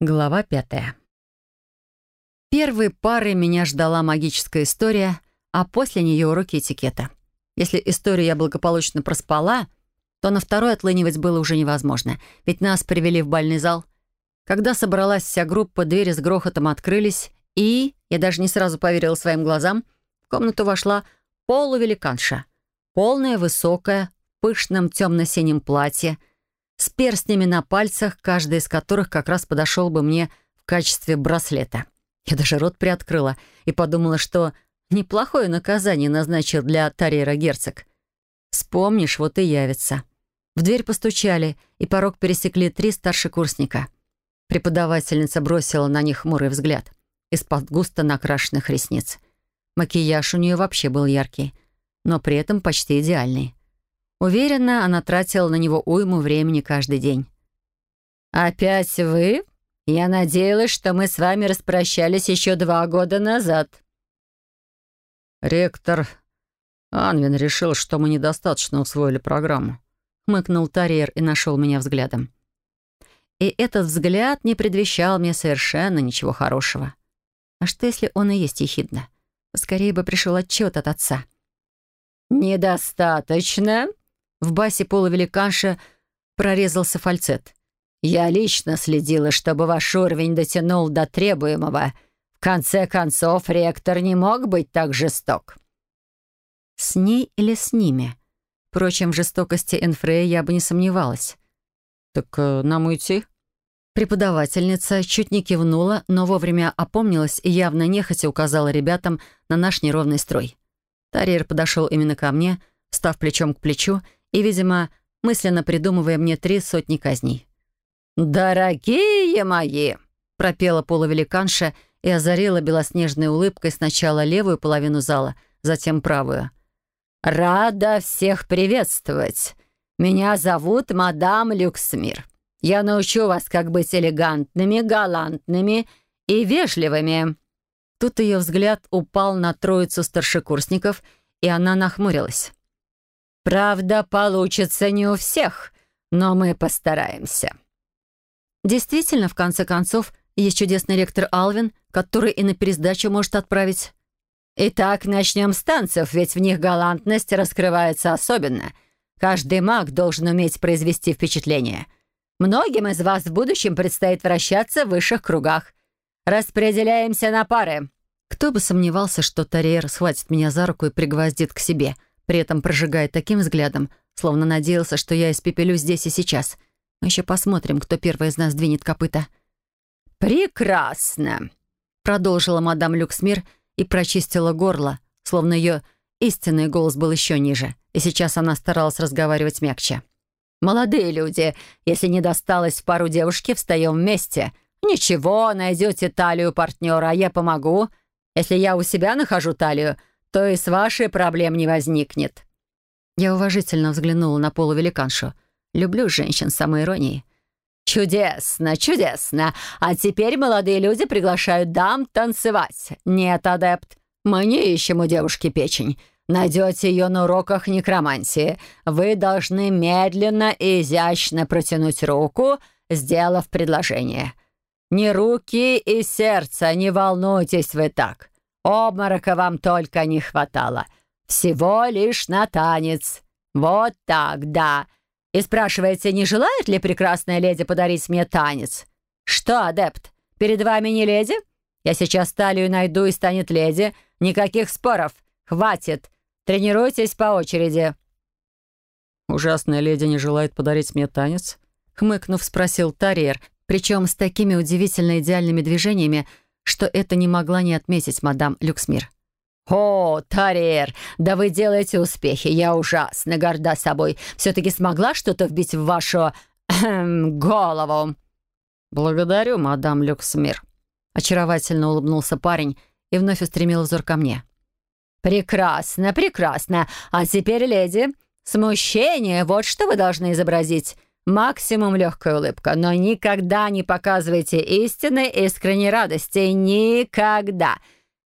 Глава пятая. Первой парой меня ждала магическая история, а после нее уроки этикета. Если историю я благополучно проспала, то на второй отлынивать было уже невозможно, ведь нас привели в бальный зал. Когда собралась вся группа, двери с грохотом открылись, и, я даже не сразу поверила своим глазам, в комнату вошла полувеликанша. Полная, высокая, в пышном темно-синем платье — с перстнями на пальцах, каждый из которых как раз подошел бы мне в качестве браслета. Я даже рот приоткрыла и подумала, что неплохое наказание назначил для Тарьера герцог. Вспомнишь, вот и явится. В дверь постучали, и порог пересекли три старшекурсника. Преподавательница бросила на них хмурый взгляд из-под густо накрашенных ресниц. Макияж у нее вообще был яркий, но при этом почти идеальный. Уверена, она тратила на него уйму времени каждый день. «Опять вы? Я надеялась, что мы с вами распрощались еще два года назад». «Ректор Анвин решил, что мы недостаточно усвоили программу», — хмыкнул Тарьер и нашел меня взглядом. И этот взгляд не предвещал мне совершенно ничего хорошего. А что, если он и есть ехидно? Скорее бы пришел отчет от отца. «Недостаточно?» В басе полувеликанша прорезался фальцет. «Я лично следила, чтобы ваш уровень дотянул до требуемого. В конце концов, ректор не мог быть так жесток». С ней или с ними? Впрочем, в жестокости Энфрея я бы не сомневалась. «Так э, нам уйти?» Преподавательница чуть не кивнула, но вовремя опомнилась и явно нехотя указала ребятам на наш неровный строй. Тарьер подошел именно ко мне, став плечом к плечу, и, видимо, мысленно придумывая мне три сотни казней. «Дорогие мои!» — пропела полувеликанша и озарила белоснежной улыбкой сначала левую половину зала, затем правую. «Рада всех приветствовать. Меня зовут мадам Люксмир. Я научу вас, как быть элегантными, галантными и вежливыми». Тут ее взгляд упал на троицу старшекурсников, и она нахмурилась. Правда, получится не у всех, но мы постараемся». Действительно, в конце концов, есть чудесный ректор Алвин, который и на пересдачу может отправить. Итак, начнем с танцев, ведь в них галантность раскрывается особенно. Каждый маг должен уметь произвести впечатление. Многим из вас в будущем предстоит вращаться в высших кругах. Распределяемся на пары. Кто бы сомневался, что Тарьер схватит меня за руку и пригвоздит к себе — при этом прожигая таким взглядом, словно надеялся, что я испепелю здесь и сейчас. Мы еще посмотрим, кто первый из нас двинет копыта. «Прекрасно!» — продолжила мадам Люксмир и прочистила горло, словно ее истинный голос был еще ниже, и сейчас она старалась разговаривать мягче. «Молодые люди, если не досталось пару девушки, встаем вместе. Ничего, найдете талию партнера, а я помогу. Если я у себя нахожу талию, то и с вашей проблем не возникнет». Я уважительно взглянула на полувеликаншу. Люблю женщин самой иронией. «Чудесно, чудесно! А теперь молодые люди приглашают дам танцевать. Нет, адепт, мы не ищем у девушки печень. Найдете ее на уроках некромантии. Вы должны медленно и изящно протянуть руку, сделав предложение. Не руки и сердце, не волнуйтесь вы так. Обморока вам только не хватало. Всего лишь на танец. Вот так, да. И спрашиваете, не желает ли прекрасная леди подарить мне танец? Что, адепт, перед вами не леди? Я сейчас талию найду и станет леди. Никаких споров. Хватит. Тренируйтесь по очереди. «Ужасная леди не желает подарить мне танец?» Хмыкнув, спросил Тарьер, причем с такими удивительно идеальными движениями, что это не могла не отметить мадам Люксмир. «О, Тарьер, да вы делаете успехи. Я ужасно горда собой. Все-таки смогла что-то вбить в вашу... голову». «Благодарю, мадам Люксмир», — очаровательно улыбнулся парень и вновь устремил взор ко мне. «Прекрасно, прекрасно. А теперь, леди, смущение, вот что вы должны изобразить. Максимум легкая улыбка, но никогда не показывайте истинной искренней радости. Никогда.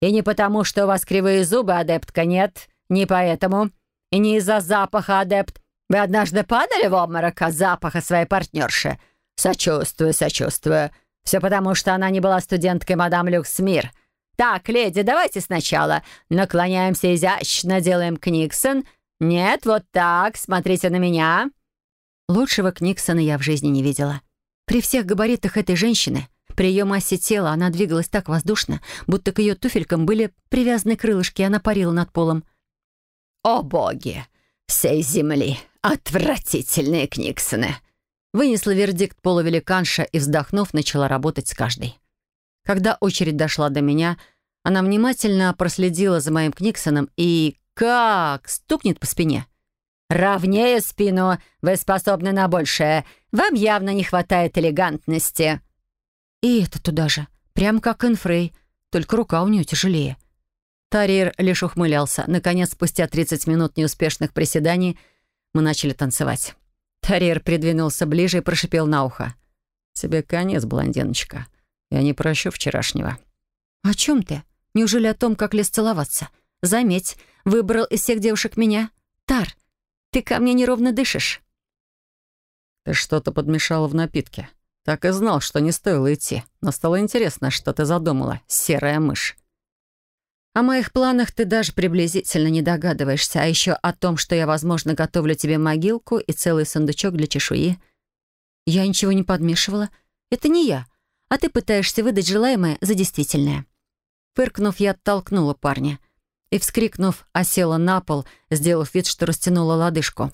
И не потому, что у вас кривые зубы, адептка, нет. Не поэтому. И не из-за запаха, адепт. Вы однажды падали в обморок от запаха своей партнерши? Сочувствую, сочувствую. Все потому, что она не была студенткой мадам Люксмир. Так, леди, давайте сначала наклоняемся изящно, делаем книксон. Нет, вот так, смотрите на меня». Лучшего Книксона я в жизни не видела. При всех габаритах этой женщины, при ее массе тела, она двигалась так воздушно, будто к ее туфелькам были привязаны крылышки, и она парила над полом. «О боги! Всей земли! Отвратительные Книксоны!» Вынесла вердикт полувеликанша и, вздохнув, начала работать с каждой. Когда очередь дошла до меня, она внимательно проследила за моим Книксоном и как стукнет по спине. «Ровнее спину! Вы способны на большее! Вам явно не хватает элегантности!» И это туда же, прям как Инфрей, только рука у нее тяжелее. Тарьер лишь ухмылялся. Наконец, спустя 30 минут неуспешных приседаний, мы начали танцевать. Тарьер придвинулся ближе и прошипел на ухо. «Тебе конец, блондиночка. Я не прощу вчерашнего». «О чем ты? Неужели о том, как лез целоваться? Заметь, выбрал из всех девушек меня. Тар, ты ко мне неровно дышишь». «Ты что-то подмешала в напитке. Так и знал, что не стоило идти. Но стало интересно, что ты задумала, серая мышь». О моих планах ты даже приблизительно не догадываешься, а еще о том, что я, возможно, готовлю тебе могилку и целый сундучок для чешуи. Я ничего не подмешивала. Это не я. А ты пытаешься выдать желаемое за действительное. Фыркнув, я оттолкнула парня и, вскрикнув, осела на пол, сделав вид, что растянула лодыжку.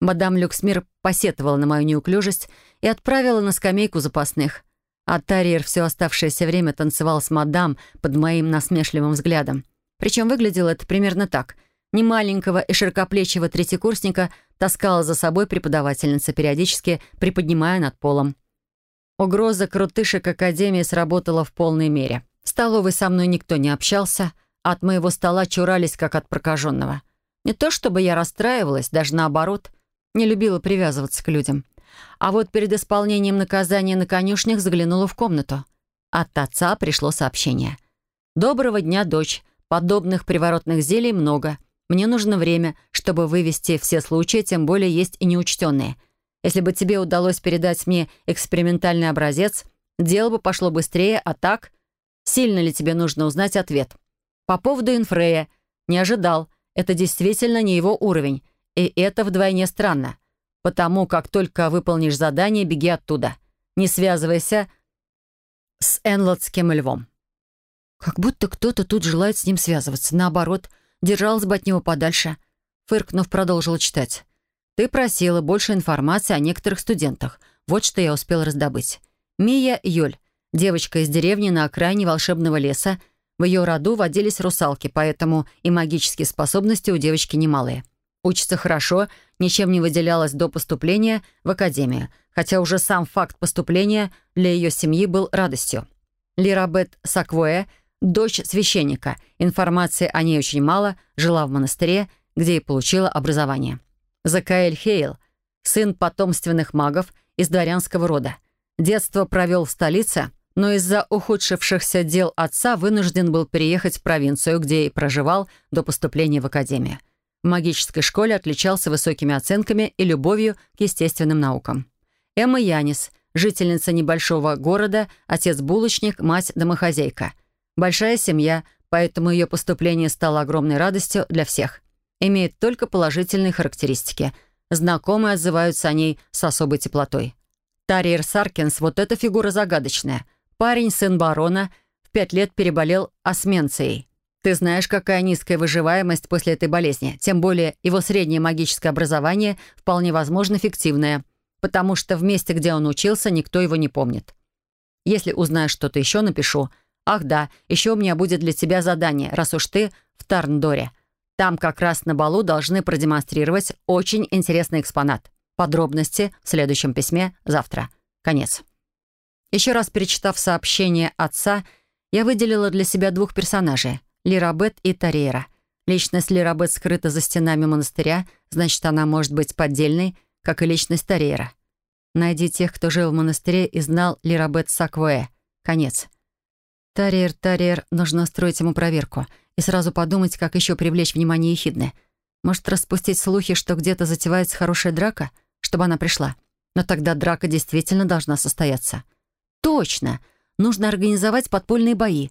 Мадам Люксмир посетовала на мою неуклюжесть и отправила на скамейку запасных. А Тарьер все оставшееся время танцевал с мадам под моим насмешливым взглядом. Причем выглядело это примерно так. Немаленького и широкоплечего третьекурсника таскала за собой преподавательница, периодически приподнимая над полом. Угроза крутышек Академии сработала в полной мере. В столовой со мной никто не общался, от моего стола чурались, как от прокаженного. Не то чтобы я расстраивалась, даже наоборот, не любила привязываться к людям. А вот перед исполнением наказания на конюшнях заглянула в комнату. От отца пришло сообщение. «Доброго дня, дочь. Подобных приворотных зелий много. Мне нужно время, чтобы вывести все случаи, тем более есть и неучтенные. Если бы тебе удалось передать мне экспериментальный образец, дело бы пошло быстрее, а так... Сильно ли тебе нужно узнать ответ? По поводу Инфрея. Не ожидал. Это действительно не его уровень. И это вдвойне странно. Потому как только выполнишь задание, беги оттуда. Не связывайся с Энлотским львом. Как будто кто-то тут желает с ним связываться. Наоборот, держался бы от него подальше. Фыркнув, продолжила читать. «Ты просила больше информации о некоторых студентах. Вот что я успел раздобыть. Мия Юль, девочка из деревни на окраине волшебного леса. В ее роду водились русалки, поэтому и магические способности у девочки немалые. Учится хорошо, ничем не выделялась до поступления в академию, хотя уже сам факт поступления для ее семьи был радостью. Лирабет Саквоэ, дочь священника, информации о ней очень мало, жила в монастыре, где и получила образование. Закаэль Хейл, сын потомственных магов из дворянского рода. Детство провел в столице, но из-за ухудшившихся дел отца вынужден был переехать в провинцию, где и проживал до поступления в академию. В магической школе отличался высокими оценками и любовью к естественным наукам. Эмма Янис, жительница небольшого города, отец-булочник, мать-домохозяйка. Большая семья, поэтому ее поступление стало огромной радостью для всех. Имеет только положительные характеристики. Знакомые отзываются о ней с особой теплотой. Тарьер Саркинс, вот эта фигура загадочная. Парень, сын барона, в пять лет переболел осменцией. Ты знаешь, какая низкая выживаемость после этой болезни. Тем более его среднее магическое образование вполне возможно фиктивное, потому что в месте, где он учился, никто его не помнит. Если узнаешь что-то еще, напишу. Ах да, еще у меня будет для тебя задание, раз уж ты в Тарндоре. Там как раз на балу должны продемонстрировать очень интересный экспонат. Подробности в следующем письме завтра. Конец. Еще раз перечитав сообщение отца, я выделила для себя двух персонажей. Лирабет и Тарейра. Личность Лирабет скрыта за стенами монастыря, значит, она может быть поддельной, как и личность Тарейра. Найди тех, кто жил в монастыре и знал Лирабет Саквоэ. Конец. Тарьер, Тарьер, нужно устроить ему проверку и сразу подумать, как еще привлечь внимание Ехидны. Может, распустить слухи, что где-то затевается хорошая драка, чтобы она пришла. Но тогда драка действительно должна состояться. Точно! Нужно организовать подпольные бои.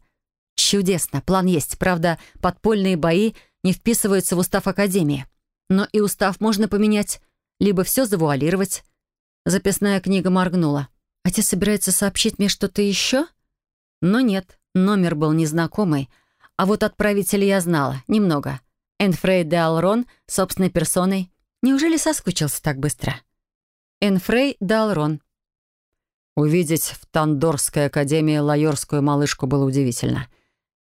Чудесно, план есть. Правда, подпольные бои не вписываются в устав Академии. Но и устав можно поменять, либо все завуалировать. Записная книга моргнула. Отец собирается сообщить мне что-то еще? Но нет, номер был незнакомый. А вот отправителя я знала, немного. Энфрей де Алрон, собственной персоной. Неужели соскучился так быстро? Энфрей де Алрон. Увидеть в Тандорской академии лайорскую малышку было удивительно.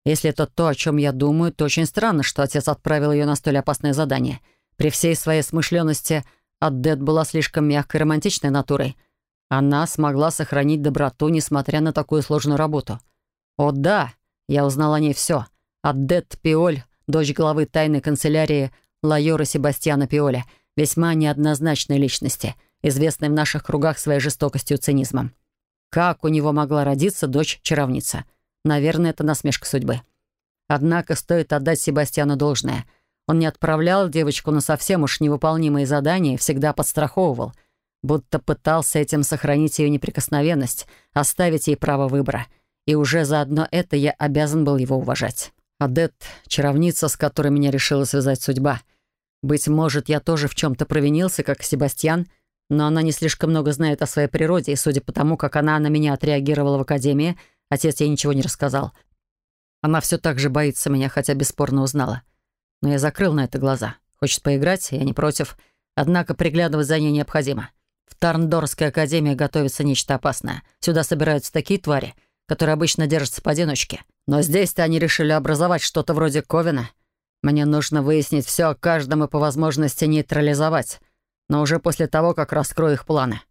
Если это то, о чем я думаю, то очень странно, что отец отправил ее на столь опасное задание. При всей своей смышленности Аддет была слишком мягкой и романтичной натурой — она смогла сохранить доброту, несмотря на такую сложную работу. О да, я узнал о ней все. Адет Пиоль, дочь главы тайной канцелярии Лайора Себастьяна Пиоля, весьма неоднозначной личности, известной в наших кругах своей жестокостью и цинизмом. Как у него могла родиться дочь-чаровница? Наверное, это насмешка судьбы. Однако стоит отдать Себастьяну должное. Он не отправлял девочку на совсем уж невыполнимые задания всегда подстраховывал — будто пытался этим сохранить ее неприкосновенность, оставить ей право выбора. И уже заодно это я обязан был его уважать. Адет — чаровница, с которой меня решила связать судьба. Быть может, я тоже в чем-то провинился, как Себастьян, но она не слишком много знает о своей природе, и судя по тому, как она на меня отреагировала в академии, отец ей ничего не рассказал. Она все так же боится меня, хотя бесспорно узнала. Но я закрыл на это глаза. Хочет поиграть, я не против. Однако приглядывать за ней необходимо. В Тарндорской академии готовится нечто опасное. Сюда собираются такие твари, которые обычно держатся поодиночке. Но здесь-то они решили образовать что-то вроде Ковина. Мне нужно выяснить все о каждом и по возможности нейтрализовать, но уже после того, как раскрою их планы.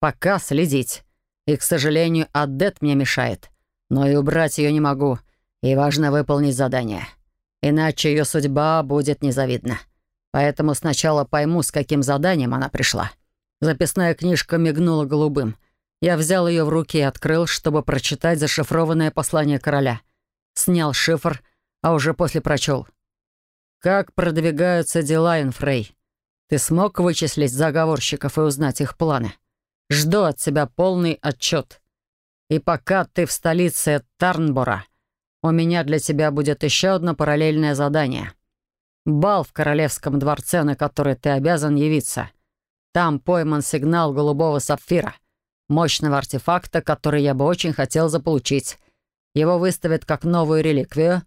Пока следить. И, к сожалению, Адет мне мешает. Но и убрать ее не могу. И важно выполнить задание. Иначе ее судьба будет незавидна. Поэтому сначала пойму, с каким заданием она пришла. Записная книжка мигнула голубым. Я взял ее в руки и открыл, чтобы прочитать зашифрованное послание короля. Снял шифр, а уже после прочел. «Как продвигаются дела, Инфрей? Ты смог вычислить заговорщиков и узнать их планы? Жду от тебя полный отчет. И пока ты в столице Тарнбора, у меня для тебя будет еще одно параллельное задание. Бал в королевском дворце, на который ты обязан явиться. Там пойман сигнал голубого сапфира, мощного артефакта, который я бы очень хотел заполучить. Его выставят как новую реликвию,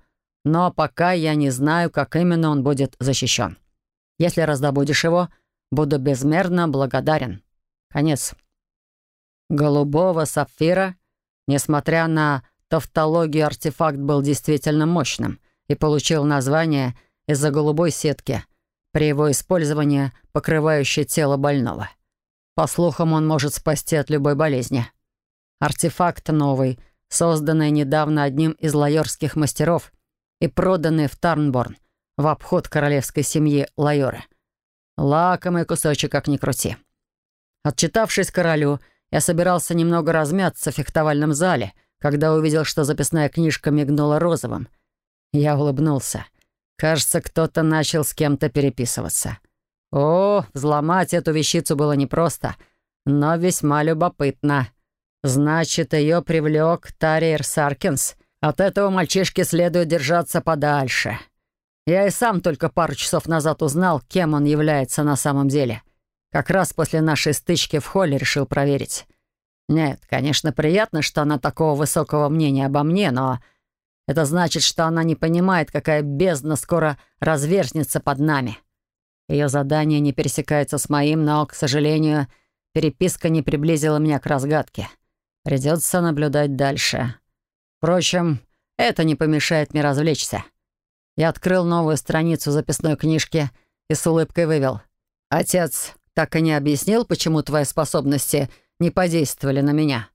но пока я не знаю, как именно он будет защищен. Если раздобудешь его, буду безмерно благодарен. Конец. Голубого сапфира, несмотря на тавтологию, артефакт был действительно мощным и получил название из-за голубой сетки, при его использовании покрывающей тело больного. По слухам, он может спасти от любой болезни. Артефакт новый, созданный недавно одним из лайорских мастеров и проданный в Тарнборн в обход королевской семьи Лайоры. Лакомый кусочек, как ни крути. Отчитавшись королю, я собирался немного размяться в фехтовальном зале, когда увидел, что записная книжка мигнула розовым. Я улыбнулся — Кажется, кто-то начал с кем-то переписываться. О, взломать эту вещицу было непросто, но весьма любопытно. Значит, ее привлек Тариер Саркинс. От этого мальчишки следует держаться подальше. Я и сам только пару часов назад узнал, кем он является на самом деле. Как раз после нашей стычки в холле решил проверить. Нет, конечно, приятно, что она такого высокого мнения обо мне, но это значит, что она не понимает, какая бездна скоро разверзнется под нами. Ее задание не пересекается с моим, но, к сожалению, переписка не приблизила меня к разгадке. Придется наблюдать дальше. Впрочем, это не помешает мне развлечься. Я открыл новую страницу записной книжки и с улыбкой вывел. «Отец так и не объяснил, почему твои способности не подействовали на меня».